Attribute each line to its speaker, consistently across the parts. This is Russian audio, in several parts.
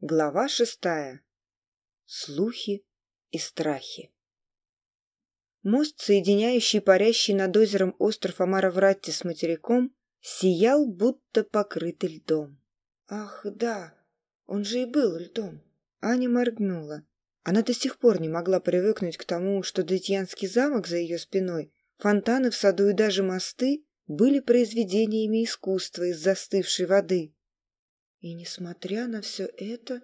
Speaker 1: Глава шестая. Слухи и страхи. Мост, соединяющий парящий над озером остров Амаравратти с материком, сиял, будто покрытый льдом. Ах, да, он же и был льдом. Аня моргнула. Она до сих пор не могла привыкнуть к тому, что Детьянский замок за ее спиной, фонтаны в саду и даже мосты были произведениями искусства из застывшей воды – и несмотря на все это,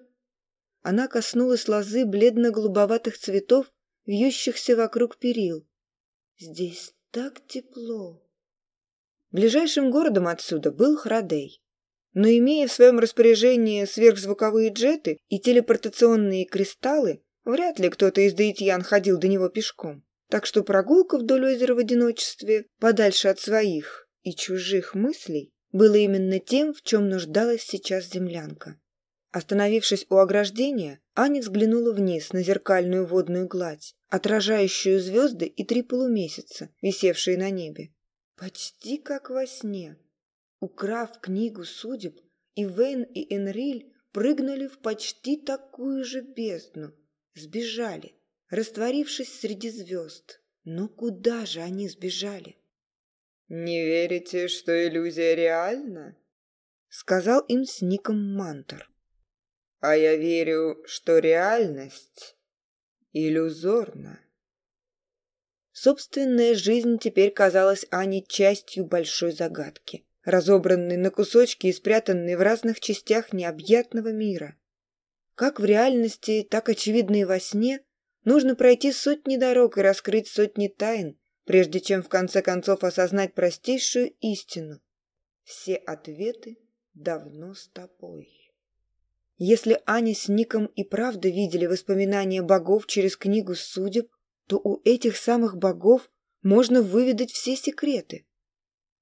Speaker 1: она коснулась лозы бледно-голубоватых цветов, вьющихся вокруг перил. Здесь так тепло. Ближайшим городом отсюда был Храдей. Но имея в своем распоряжении сверхзвуковые джеты и телепортационные кристаллы, вряд ли кто-то из даитьян ходил до него пешком. Так что прогулка вдоль озера в одиночестве, подальше от своих и чужих мыслей, было именно тем, в чем нуждалась сейчас землянка. Остановившись у ограждения, Аня взглянула вниз на зеркальную водную гладь, отражающую звезды и три полумесяца, висевшие на небе. Почти как во сне. Украв книгу судеб, Ивен и Энриль прыгнули в почти такую же бездну. Сбежали, растворившись среди звезд. Но куда же они сбежали?
Speaker 2: «Не верите, что иллюзия реальна?»
Speaker 1: Сказал им с ником Мантор.
Speaker 2: «А я верю, что реальность иллюзорна».
Speaker 1: Собственная жизнь теперь казалась Ане частью большой загадки, разобранной на кусочки и спрятанной в разных частях необъятного мира. Как в реальности, так очевидно и во сне, нужно пройти сотни дорог и раскрыть сотни тайн, прежде чем в конце концов осознать простейшую истину. Все ответы давно с тобой. Если Аня с Ником и правда видели воспоминания богов через книгу судеб, то у этих самых богов можно выведать все секреты.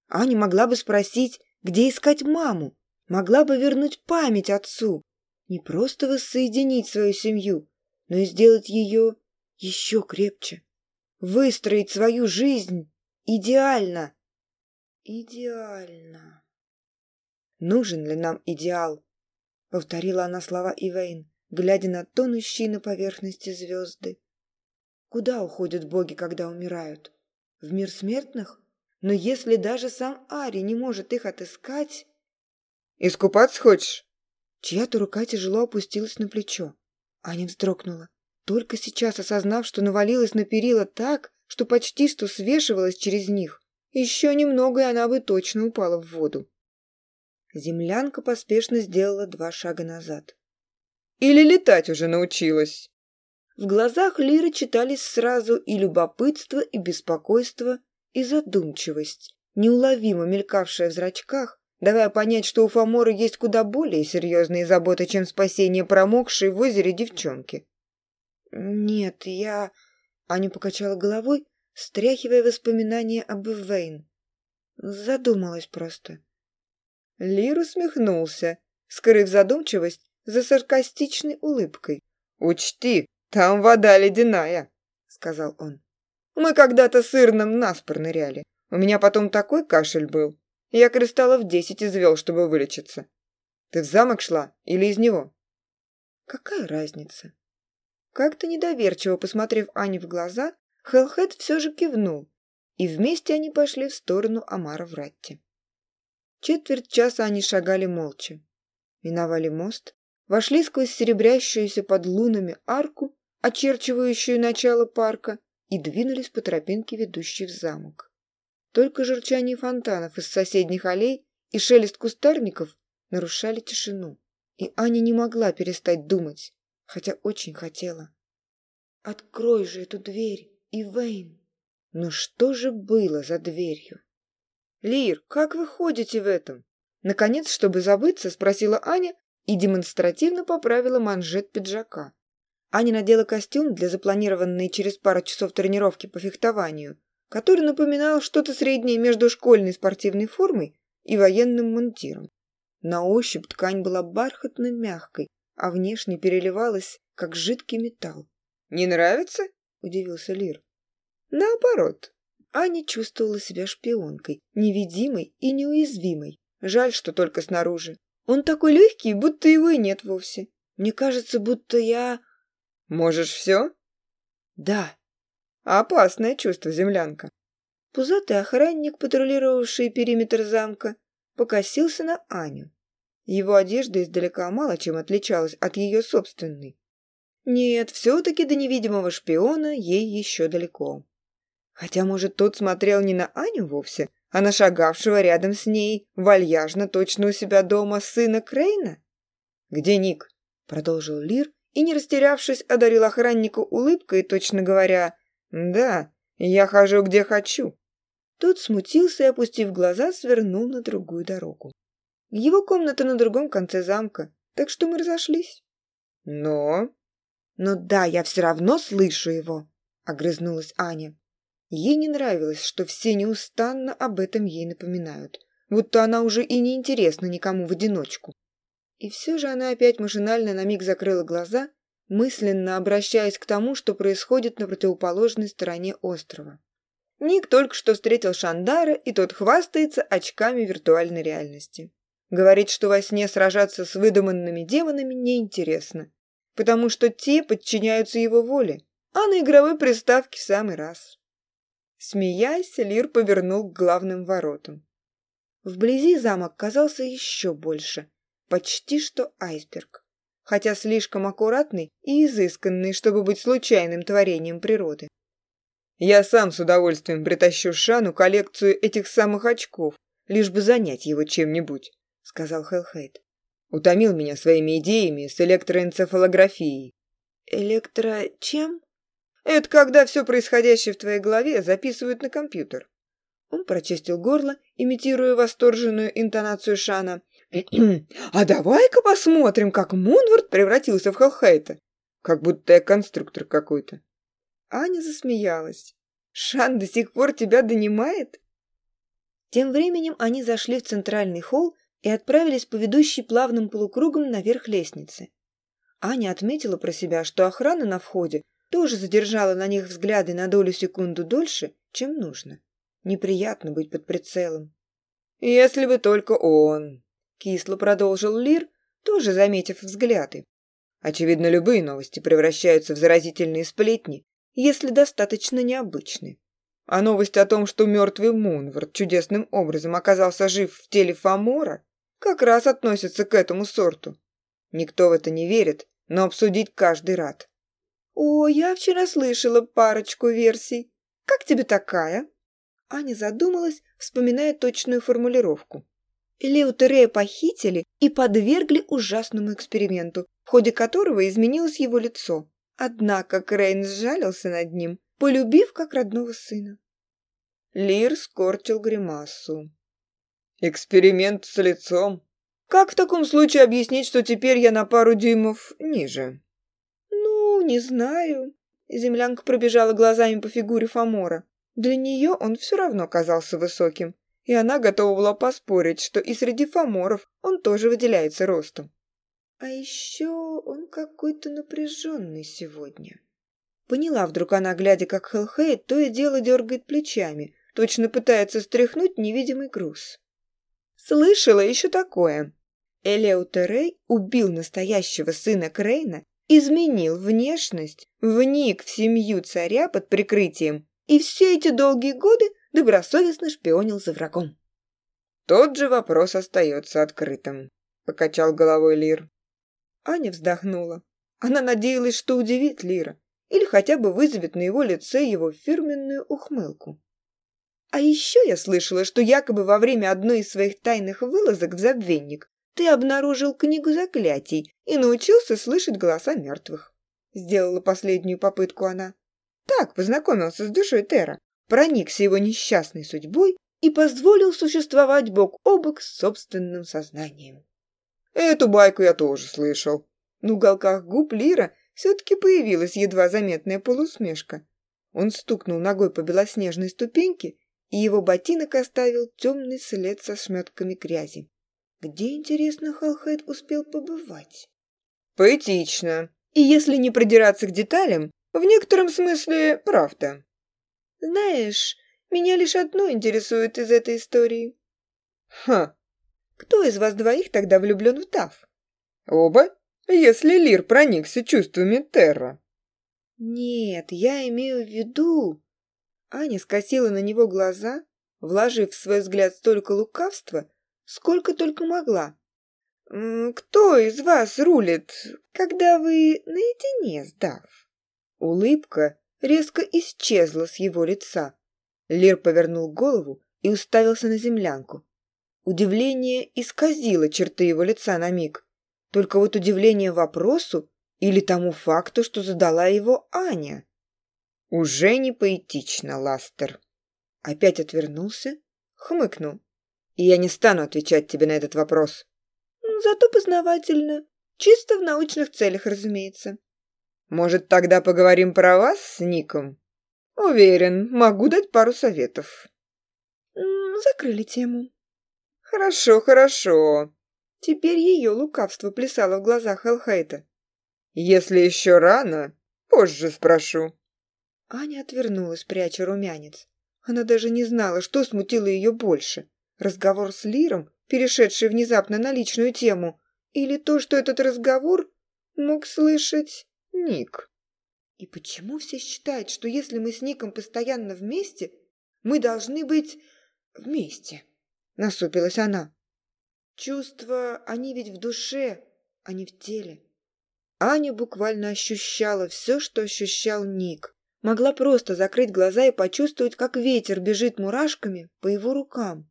Speaker 1: Аня могла бы спросить, где искать маму, могла бы вернуть память отцу, не просто воссоединить свою семью, но и сделать ее еще крепче выстроить свою жизнь идеально. Идеально. Нужен ли нам идеал? Повторила она слова Ивейн, глядя на тонущие на поверхности звезды. Куда уходят боги, когда умирают? В мир смертных? Но если даже сам Ари не может их отыскать...
Speaker 2: Искупаться хочешь?
Speaker 1: Чья-то рука тяжело опустилась на плечо. Аня вздрогнула. Только сейчас осознав, что навалилась на перила так, что почти что свешивалась через них, еще немного, и она бы точно упала в воду. Землянка поспешно сделала два шага назад.
Speaker 2: «Или летать уже научилась!»
Speaker 1: В глазах Лиры читались сразу и любопытство, и беспокойство, и задумчивость, неуловимо мелькавшая в зрачках, давая понять, что у Фомора есть куда более серьезные заботы, чем спасение промокшей в озере девчонки. «Нет, я...» Аня покачала головой, стряхивая воспоминания об Эвейн. Задумалась просто.
Speaker 2: Лир усмехнулся, скрыв задумчивость за саркастичной улыбкой. «Учти, там вода ледяная», — сказал он. «Мы когда-то сырным наспор ныряли. У меня потом такой кашель был. Я кристаллов десять извел, чтобы вылечиться. Ты в замок шла или из него?»
Speaker 1: «Какая разница?» Как-то недоверчиво посмотрев Ане в глаза, Хелхед все же кивнул, и вместе они пошли в сторону Амара в Ратте. Четверть часа они шагали молча. Миновали мост, вошли сквозь серебрящуюся под лунами арку, очерчивающую начало парка, и двинулись по тропинке, ведущей в замок. Только журчание фонтанов из соседних аллей и шелест кустарников нарушали тишину, и Аня не могла перестать думать хотя очень хотела. «Открой же эту дверь, Ивейн!» Но что же было за дверью? «Лир, как вы ходите в этом?» Наконец, чтобы забыться, спросила Аня и демонстративно поправила манжет пиджака. Аня надела костюм для запланированной через пару часов тренировки по фехтованию, который напоминал что-то среднее между школьной спортивной формой и военным мундиром. На ощупь ткань была бархатно мягкой, а внешне переливалась, как жидкий металл.
Speaker 2: «Не нравится?»
Speaker 1: – удивился Лир.
Speaker 2: «Наоборот».
Speaker 1: Аня чувствовала себя шпионкой, невидимой и неуязвимой. Жаль, что только снаружи. Он такой легкий, будто его и нет вовсе. Мне кажется, будто я...
Speaker 2: Можешь все?
Speaker 1: Да.
Speaker 2: Опасное чувство, землянка.
Speaker 1: Пузатый охранник, патрулировавший периметр замка, покосился на Аню. Его одежда издалека мало чем отличалась от ее собственной. Нет, все-таки до невидимого шпиона ей еще далеко. Хотя, может, тот смотрел не на Аню вовсе, а на шагавшего рядом с ней, вальяжно точно у себя дома, сына Крейна? «Где Ник?» — продолжил Лир и, не растерявшись, одарил охраннику улыбкой, точно говоря, «Да, я хожу, где хочу». Тот смутился и, опустив глаза, свернул на другую дорогу. Его комната на другом конце замка, так что мы разошлись.
Speaker 2: Но...
Speaker 1: Но да, я все равно слышу его, огрызнулась Аня. Ей не нравилось, что все неустанно об этом ей напоминают, будто она уже и не интересна никому в одиночку. И все же она опять машинально на миг закрыла глаза, мысленно обращаясь к тому, что происходит на противоположной стороне острова. Ник только что встретил Шандара, и тот хвастается очками виртуальной реальности. Говорит, что во сне сражаться с выдуманными демонами неинтересно, потому что те подчиняются его воле, а на игровой приставке в самый раз. Смеясь, Лир повернул к главным воротам. Вблизи замок казался еще больше, почти что айсберг, хотя слишком аккуратный и изысканный, чтобы быть случайным творением природы.
Speaker 2: Я сам с удовольствием притащу Шану коллекцию этих самых очков, лишь бы занять его чем-нибудь сказал Хелхейт. «Утомил меня своими идеями с электроэнцефалографией».
Speaker 1: «Электро... чем?»
Speaker 2: «Это когда все происходящее в твоей голове записывают на компьютер».
Speaker 1: Он прочистил горло, имитируя восторженную интонацию Шана.
Speaker 2: «А давай-ка посмотрим, как Мунвард превратился в Хелхейта. Как будто я конструктор какой-то».
Speaker 1: Аня засмеялась. «Шан до сих пор тебя донимает?» Тем временем они зашли в центральный холл и отправились по ведущей плавным полукругом наверх лестницы. Аня отметила про себя, что охрана на входе тоже задержала на них взгляды на долю секунду дольше, чем нужно. Неприятно быть под прицелом.
Speaker 2: «Если бы только он!»
Speaker 1: — кисло продолжил Лир, тоже заметив взгляды.
Speaker 2: Очевидно, любые новости превращаются в заразительные сплетни, если достаточно необычные. А новость о том, что мертвый Мунвард чудесным образом оказался жив в теле Фомора, как раз относятся к этому сорту. Никто в это не верит, но обсудить каждый рад.
Speaker 1: «О, я вчера слышала парочку версий. Как тебе такая?» Аня задумалась, вспоминая точную формулировку. Леутерея похитили и подвергли ужасному эксперименту, в ходе которого изменилось его лицо. Однако Крейн сжалился над ним, полюбив как родного сына.
Speaker 2: Лир скорчил гримасу. Эксперимент с лицом. Как в таком случае объяснить, что теперь я на пару дюймов ниже?
Speaker 1: Ну, не знаю. Землянка пробежала глазами по фигуре Фомора. Для нее он все равно казался высоким, и она готова была поспорить, что и среди Фоморов он тоже выделяется ростом. А еще он какой-то напряженный сегодня. Поняла вдруг она, глядя, как Хелхей то и дело дергает плечами, точно пытается стряхнуть невидимый груз слышала еще такое. Элеутерей убил настоящего сына Крейна, изменил внешность, вник в семью царя под прикрытием и все эти долгие годы добросовестно шпионил за врагом.
Speaker 2: «Тот же вопрос остается открытым», — покачал головой Лир.
Speaker 1: Аня вздохнула. Она надеялась, что удивит Лира или хотя бы вызовет на его лице его фирменную ухмылку. А еще я слышала, что якобы во время одной из своих тайных вылазок в забвенник ты обнаружил книгу заклятий и научился слышать голоса мертвых. Сделала последнюю попытку она. Так познакомился с душой Тера, проникся его несчастной судьбой и позволил существовать бок о бок с собственным сознанием.
Speaker 2: Эту байку я тоже слышал.
Speaker 1: На уголках губ Лира все-таки появилась едва заметная полусмешка. Он стукнул ногой по белоснежной ступеньке и его ботинок оставил темный след со шмятками грязи. Где, интересно, Халхайд успел побывать?
Speaker 2: Поэтично.
Speaker 1: И если не продираться к деталям, в некотором смысле правда. Знаешь, меня лишь одно интересует из этой истории.
Speaker 2: Ха.
Speaker 1: Кто из вас двоих тогда влюблен в Тав?
Speaker 2: Оба, если Лир проникся чувствами Терра.
Speaker 1: Нет, я имею в виду, Аня скосила на него глаза, вложив в свой взгляд столько лукавства, сколько только могла. «Кто из вас рулит, когда вы наедине сдав? Улыбка резко исчезла с его лица. Лер повернул голову и уставился на землянку. Удивление исказило черты его лица на миг. Только вот удивление вопросу или тому факту, что задала его Аня. Уже не поэтично, Ластер. Опять отвернулся, хмыкнул. И я не стану отвечать тебе на этот вопрос. Зато познавательно. Чисто в научных целях, разумеется. Может, тогда поговорим про вас с Ником? Уверен, могу дать пару советов. Закрыли тему. Хорошо, хорошо. Теперь ее лукавство плясало в глазах Элхайта. Если еще рано, позже спрошу. Аня отвернулась, пряча румянец. Она даже не знала, что смутило ее больше. Разговор с Лиром, перешедший внезапно на личную тему, или то, что этот разговор мог слышать Ник. И почему все считают, что если мы с Ником постоянно вместе, мы должны быть вместе? Насупилась она. Чувства, они ведь в душе, а не в теле. Аня буквально ощущала все, что ощущал Ник могла просто закрыть глаза и почувствовать, как ветер бежит мурашками по его рукам.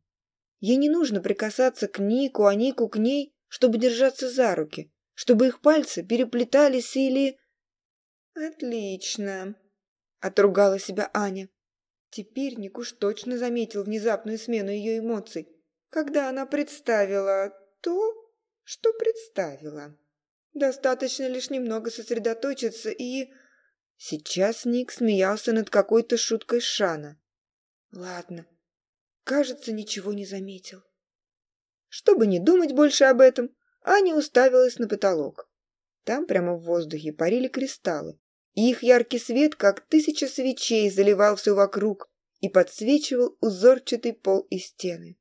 Speaker 1: Ей не нужно прикасаться к Нику, а Нику к ней, чтобы держаться за руки, чтобы их пальцы переплетались или... «Отлично!» — отругала себя Аня. Теперь Никуш точно заметил внезапную смену ее эмоций, когда она представила то, что представила. Достаточно лишь немного сосредоточиться и... Сейчас Ник смеялся над какой-то шуткой Шана. Ладно, кажется, ничего не заметил. Чтобы не думать больше об этом, Аня уставилась на потолок. Там прямо в воздухе парили кристаллы, и их яркий свет, как тысяча свечей, заливал все вокруг и подсвечивал узорчатый пол и стены.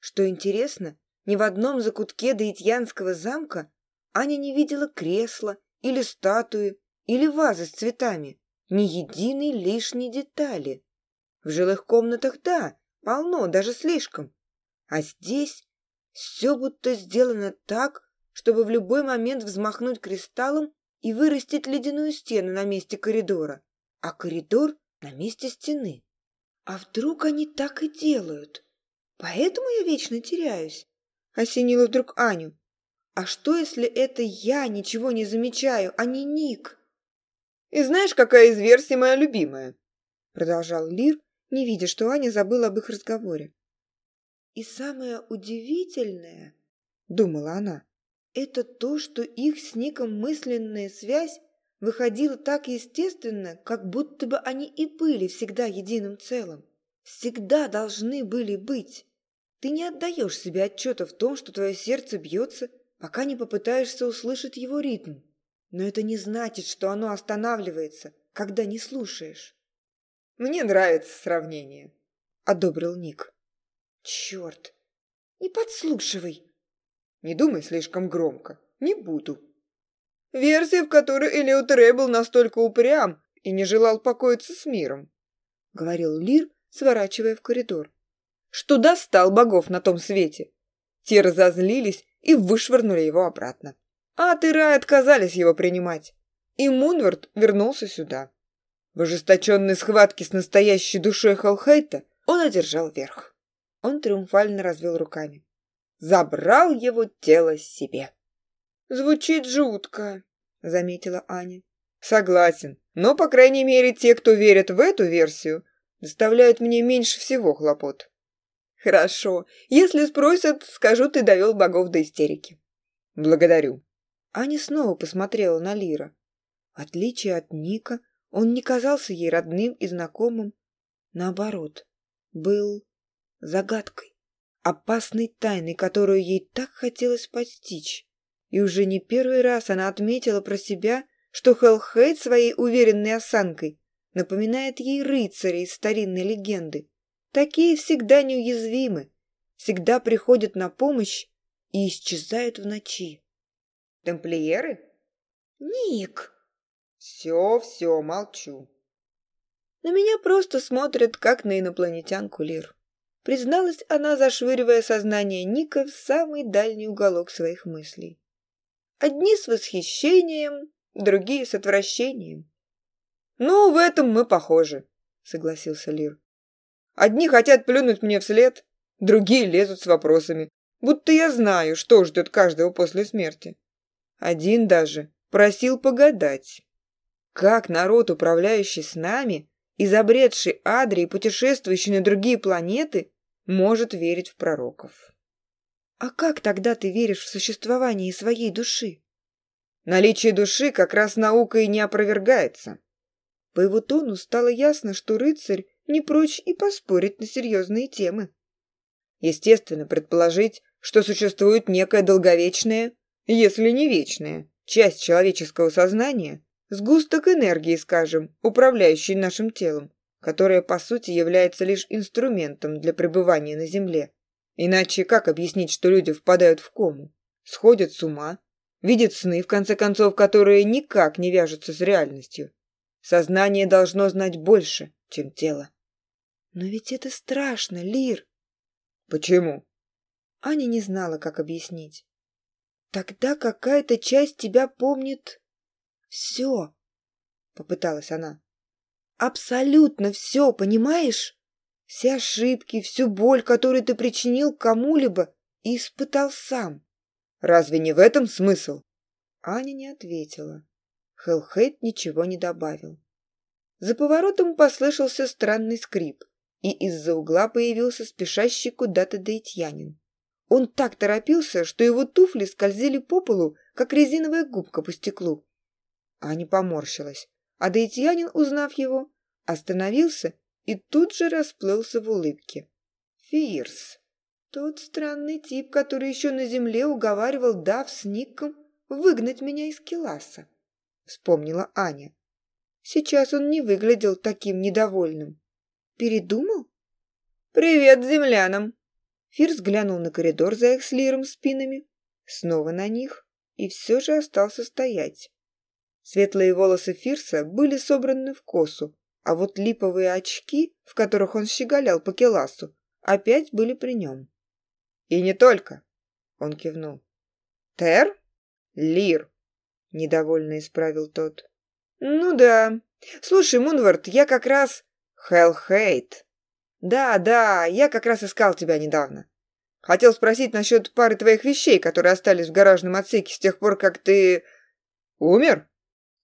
Speaker 1: Что интересно, ни в одном закутке доитьянского замка Аня не видела кресла или статуи, или вазы с цветами, ни единой лишней детали. В жилых комнатах, да, полно, даже слишком. А здесь все будто сделано так, чтобы в любой момент взмахнуть кристаллом и вырастить ледяную стену на месте коридора, а коридор на месте стены. А вдруг они так и делают? Поэтому я вечно теряюсь. Осенила вдруг Аню. А что, если это я ничего не замечаю, а не Ник? И знаешь, какая из версий моя любимая?» Продолжал Лир, не видя, что Аня забыла об их разговоре. «И самое удивительное, — думала она, — это то, что их с Ником мысленная связь выходила так естественно, как будто бы они и были всегда единым целым. Всегда должны были быть. Ты не отдаешь себе отчета в том, что твое сердце бьется, пока не попытаешься услышать его ритм но это не значит, что оно останавливается, когда не слушаешь. Мне нравится сравнение, одобрил Ник. Черт, не подслушивай. Не думай слишком громко, не буду. Версия, в которой Элиот Рэй был настолько упрям и не желал покоиться с миром, говорил Лир, сворачивая в коридор, что достал богов на том свете. Те разозлились и вышвырнули его обратно. А ты, Рай, отказались его принимать. И Мунвард вернулся сюда. В ожесточенной схватке с настоящей душой Халхейта он одержал верх. Он триумфально развел руками. Забрал его тело себе. «Звучит жутко», — заметила Аня. «Согласен, но, по крайней мере, те, кто верят в эту версию, доставляют мне меньше всего хлопот». «Хорошо. Если спросят, скажу, ты довел богов до истерики». «Благодарю», Аня снова посмотрела на Лира. В отличие от Ника, он не казался ей родным и знакомым. Наоборот, был загадкой, опасной тайной, которую ей так хотелось постичь. И уже не первый раз она отметила про себя, что Хеллхейд своей уверенной осанкой напоминает ей рыцарей из старинной легенды. Такие всегда неуязвимы, всегда приходят на помощь и исчезают в ночи тамплиеры?» «Ник!»
Speaker 2: «Все, все, молчу».
Speaker 1: На меня просто смотрят, как на инопланетянку Лир. Призналась она, зашвыривая сознание Ника в самый дальний уголок своих мыслей. Одни с восхищением, другие с отвращением.
Speaker 2: «Ну, в этом мы похожи», — согласился Лир. «Одни хотят плюнуть мне вслед, другие лезут с вопросами, будто я знаю, что ждет каждого после смерти. Один даже просил погадать. Как народ, управляющий с нами, изобретший Адри и путешествующий на другие планеты, может верить в пророков?
Speaker 1: А как тогда ты веришь в существование своей души?
Speaker 2: Наличие души как раз наука и не опровергается.
Speaker 1: По его тону стало ясно, что рыцарь не прочь и поспорить на серьезные темы.
Speaker 2: Естественно, предположить, что существует некое долговечное если не вечная, часть человеческого сознания, сгусток энергии, скажем, управляющий нашим телом, которое по сути является лишь инструментом для пребывания на Земле. Иначе как объяснить, что люди впадают в кому, сходят с ума, видят сны, в конце концов, которые никак не вяжутся с реальностью? Сознание должно знать больше, чем тело.
Speaker 1: Но ведь это страшно, Лир.
Speaker 2: Почему?
Speaker 1: Аня не знала, как объяснить. Тогда какая-то часть тебя помнит все, попыталась она. Абсолютно все, понимаешь? Все ошибки, всю боль, которую ты причинил кому-либо и испытал сам.
Speaker 2: Разве не в этом смысл?
Speaker 1: Аня не ответила. Хелхейт ничего не добавил. За поворотом послышался странный скрип, и из-за угла появился спешащий куда-то дейтьянин. Он так торопился, что его туфли скользили по полу, как резиновая губка по стеклу. Аня поморщилась, а Даитьянин, узнав его, остановился и тут же расплылся в улыбке. Фирс. Тот странный тип, который еще на земле уговаривал Дав с Ником выгнать меня из Келаса, вспомнила Аня. Сейчас он не выглядел таким недовольным. Передумал?
Speaker 2: «Привет землянам!»
Speaker 1: Фир взглянул на коридор за их с Лиром спинами, снова на них, и все же остался стоять. Светлые волосы Фирса были собраны в косу, а вот липовые очки, в которых он щеголял по келасу, опять были при нем.
Speaker 2: «И не только!» — он кивнул. «Тер? Лир!» — недовольно исправил тот. «Ну да. Слушай, Мунвард, я как раз...» «Хелл Хейт!» Да, да, я как раз искал тебя недавно. Хотел спросить насчет пары твоих вещей, которые остались в гаражном отсеке с тех пор, как ты... умер?»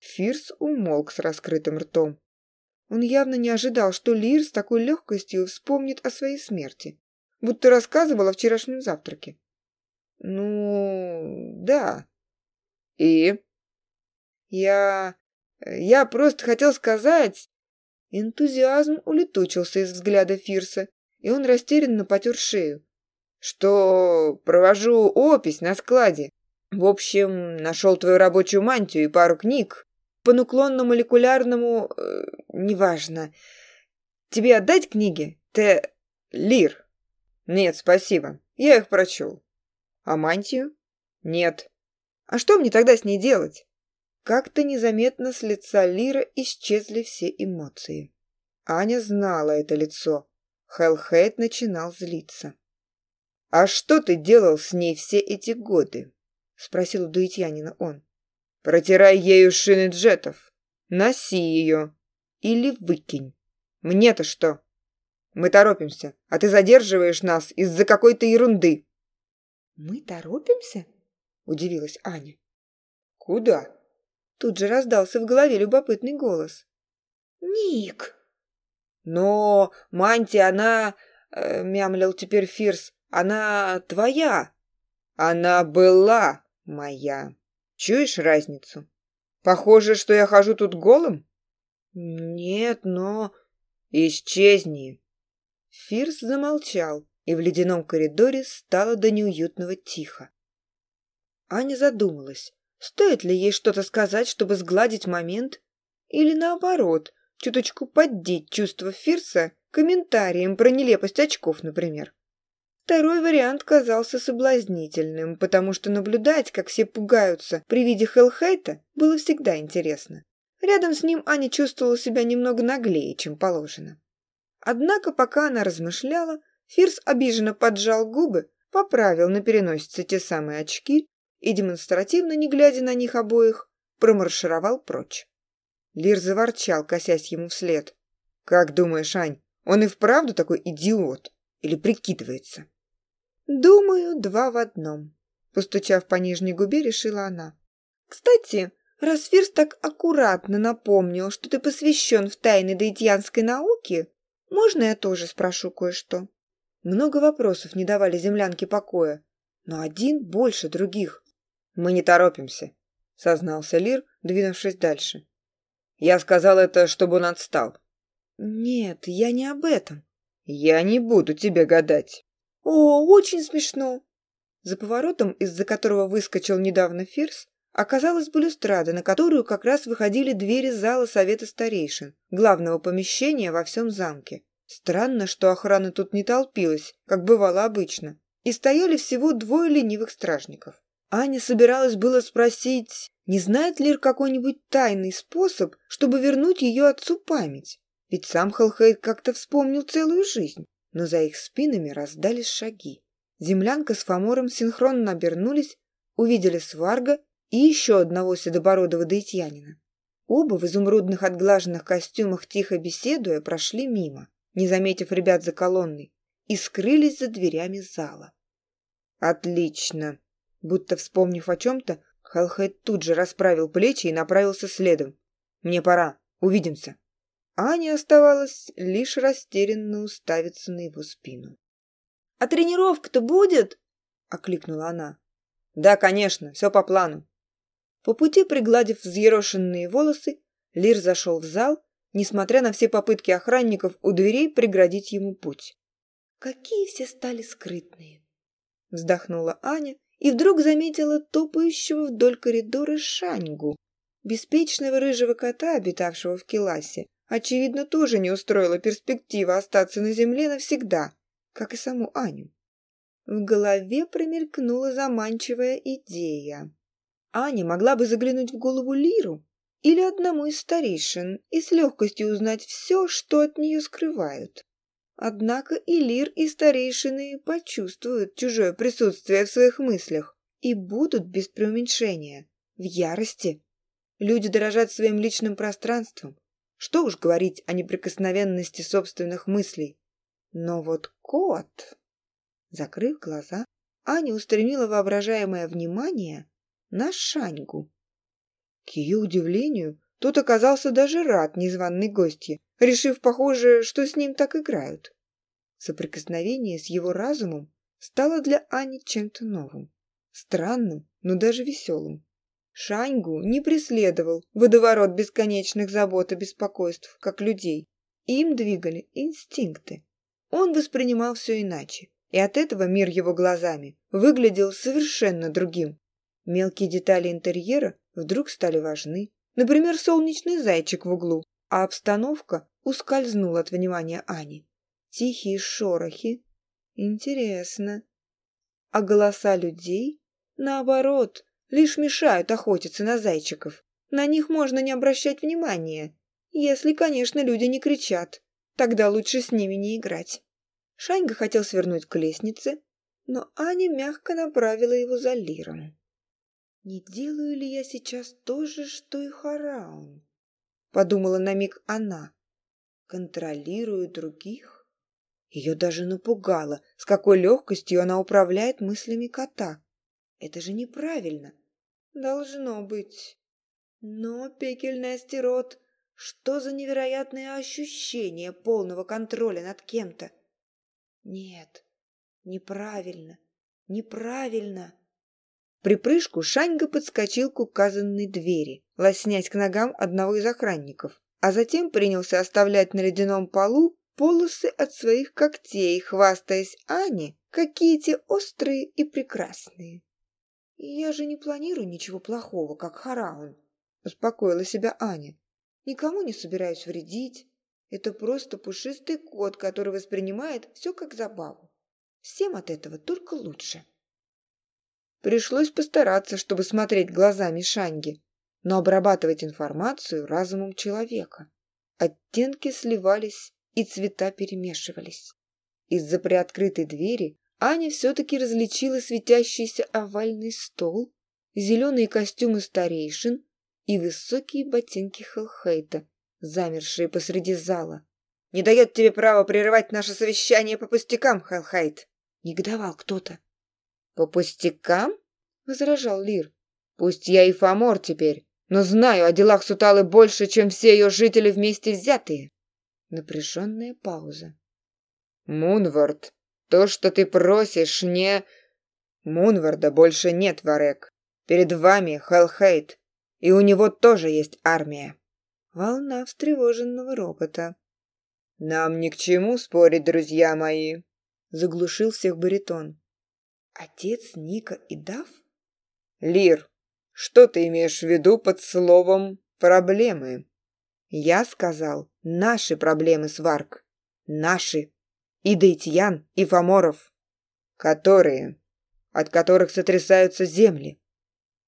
Speaker 1: Фирс умолк с раскрытым ртом. Он явно не ожидал, что Лир с такой легкостью вспомнит о своей смерти, будто рассказывала о вчерашнем завтраке. «Ну... да.
Speaker 2: И...»
Speaker 1: «Я... я просто хотел сказать...» Энтузиазм улетучился из взгляда Фирса, и он растерянно потер шею.
Speaker 2: «Что, провожу опись на складе. В общем, нашел твою рабочую мантию и пару книг. По нуклонно-молекулярному... Э, неважно. Тебе отдать книги? Ты... Лир?» «Нет, спасибо. Я их прочел».
Speaker 1: «А мантию?»
Speaker 2: «Нет».
Speaker 1: «А что мне тогда с ней делать?» Как-то незаметно с лица Лира исчезли все эмоции. Аня знала это лицо. Хелхейт начинал злиться.
Speaker 2: «А что ты делал с ней все эти годы?» — спросил у дуитьянина он. «Протирай ею шины джетов, носи ее или выкинь. Мне-то что? Мы торопимся, а ты задерживаешь нас из-за какой-то ерунды».
Speaker 1: «Мы торопимся?» — удивилась Аня.
Speaker 2: «Куда?»
Speaker 1: Тут же раздался в голове любопытный голос. «Ник!»
Speaker 2: «Но мантия, она...» э, — мямлил теперь Фирс. «Она твоя!» «Она была моя!» «Чуешь разницу?» «Похоже, что я хожу тут голым?»
Speaker 1: «Нет, но...»
Speaker 2: «Исчезни!»
Speaker 1: Фирс замолчал, и в ледяном коридоре стало до неуютного тихо. Аня задумалась, Стоит ли ей что-то сказать, чтобы сгладить момент? Или наоборот, чуточку поддеть чувство Фирса комментарием про нелепость очков, например? Второй вариант казался соблазнительным, потому что наблюдать, как все пугаются при виде Хелхайта, было всегда интересно. Рядом с ним Аня чувствовала себя немного наглее, чем положено. Однако, пока она размышляла, Фирс обиженно поджал губы, поправил на переносице те самые очки и, демонстративно, не глядя на них обоих, промаршировал прочь. Лир заворчал, косясь ему вслед. «Как думаешь, Ань, он и вправду такой идиот? Или прикидывается?»
Speaker 2: «Думаю, два в одном», — постучав по нижней губе, решила она. «Кстати, раз Фирс так аккуратно напомнил, что ты посвящен в тайны доитьянской науки, можно я тоже спрошу кое-что?»
Speaker 1: Много вопросов не давали землянке покоя, но один больше других мы не торопимся сознался лир двинувшись дальше. Я сказал это чтобы он отстал.
Speaker 2: Нет я не об этом.
Speaker 1: Я не буду тебе гадать.
Speaker 2: О очень смешно.
Speaker 1: За поворотом из-за которого выскочил недавно фирс оказалась балюстрада, на которую как раз выходили двери зала Совета Старейшин, главного помещения во всем замке. Странно, что охрана тут не толпилась, как бывало обычно, и стояли всего двое ленивых стражников. Аня собиралась было спросить, не знает ли какой-нибудь тайный способ, чтобы вернуть ее отцу память. Ведь сам Халхейд как-то вспомнил целую жизнь. Но за их спинами раздались шаги. Землянка с Фомором синхронно обернулись, увидели Сварга и еще одного седобородого даитьянина. Оба в изумрудных отглаженных костюмах, тихо беседуя, прошли мимо, не заметив ребят за колонной, и скрылись за дверями зала. «Отлично!» Будто вспомнив о чем-то, Хеллхед тут же расправил плечи и направился следом. «Мне пора. Увидимся». Ане оставалось лишь растерянно уставиться на его спину.
Speaker 2: «А тренировка-то будет?» — окликнула она.
Speaker 1: «Да, конечно, все по плану». По пути, пригладив взъерошенные волосы, Лир зашел в зал, несмотря на все попытки охранников у дверей преградить ему путь.
Speaker 2: «Какие все стали скрытные!» — вздохнула Аня и вдруг заметила топающего вдоль коридора Шаньгу, беспечного рыжего кота, обитавшего в Келасе. Очевидно, тоже не устроила перспектива остаться на земле навсегда, как и саму Аню. В голове промелькнула заманчивая идея. Аня могла бы заглянуть в голову Лиру или одному из старейшин и с легкостью узнать все, что от нее скрывают. Однако и Лир, и старейшины почувствуют чужое присутствие в своих мыслях и будут без преуменьшения, в ярости. Люди дорожат своим личным пространством. Что уж говорить о неприкосновенности собственных мыслей. Но вот кот... Закрыв глаза, Аня устремила воображаемое внимание на Шаньгу. К ее удивлению, тот оказался даже рад незваной гости, решив, похоже, что с ним так играют. Соприкосновение с его разумом стало для Ани чем-то новым. Странным, но даже веселым. Шаньгу не преследовал водоворот бесконечных забот и беспокойств, как людей. Им двигали инстинкты. Он воспринимал все иначе, и от этого мир его глазами выглядел совершенно другим. Мелкие детали интерьера вдруг стали важны, Например, солнечный зайчик в углу, а обстановка ускользнула от внимания Ани. Тихие шорохи. Интересно. А голоса людей, наоборот, лишь мешают охотиться на зайчиков. На них можно не обращать внимания, если, конечно, люди не кричат. Тогда лучше с ними не играть. Шаньга хотел свернуть к лестнице, но Аня мягко направила его за лиром. «Не делаю ли я сейчас то же, что и Хараун?» — подумала на миг она. «Контролирую других?» Ее даже напугало, с какой легкостью она управляет мыслями кота. «Это же неправильно!» «Должно быть!» «Но, пекельный астерот, что за невероятное ощущение полного контроля над кем-то?» «Нет, неправильно, неправильно!» При прыжку Шаньга подскочил к указанной двери, лоснясь к ногам одного из охранников, а затем принялся оставлять на ледяном полу полосы от своих когтей, хвастаясь Ане, какие те острые и прекрасные. «Я же не планирую ничего плохого, как Хараун», — успокоила себя Аня. «Никому не собираюсь вредить. Это просто пушистый кот, который воспринимает все как забаву.
Speaker 1: Всем от этого только лучше».
Speaker 2: Пришлось постараться, чтобы смотреть глазами Шанги, но обрабатывать информацию разумом человека. Оттенки сливались и цвета перемешивались. Из-за приоткрытой двери Аня все-таки различила светящийся овальный стол, зеленые костюмы старейшин и высокие ботинки Хелхейта, замершие посреди зала.
Speaker 1: «Не дает тебе права прерывать наше совещание по пустякам, Хелхейт!»
Speaker 2: — негодовал кто-то.
Speaker 1: По пустякам? Возражал Лир. Пусть я и Фомор теперь, но знаю о делах Суталы больше, чем все ее жители вместе взятые.
Speaker 2: Напряженная пауза.
Speaker 1: Мунвард, то, что ты просишь, не... Мунварда больше нет, Варек. Перед вами Хелхейт, и у него тоже есть армия.
Speaker 2: Волна встревоженного робота.
Speaker 1: «Нам ни к чему спорить, друзья мои», — заглушил всех баритон.
Speaker 2: Отец Ника и Дав?
Speaker 1: Лир, что ты имеешь в виду под словом «проблемы»?
Speaker 2: Я сказал, наши проблемы, Сварк. Наши. И Дейтьян, и Фоморов.
Speaker 1: Которые? От которых сотрясаются земли.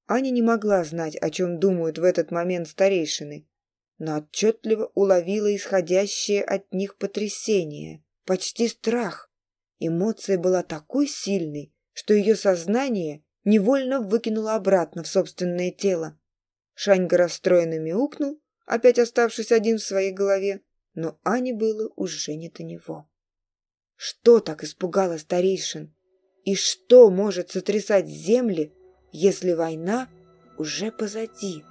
Speaker 2: Аня не могла знать, о чем думают в этот момент старейшины, но отчетливо уловила исходящее от них потрясение, почти страх. Эмоция была такой сильной, что ее сознание невольно выкинуло обратно в собственное тело. Шаньга расстроенно мяукнул, опять оставшись один в своей голове, но Ане было уже не до него. Что так испугало старейшин? И что может сотрясать земли, если война уже позади?»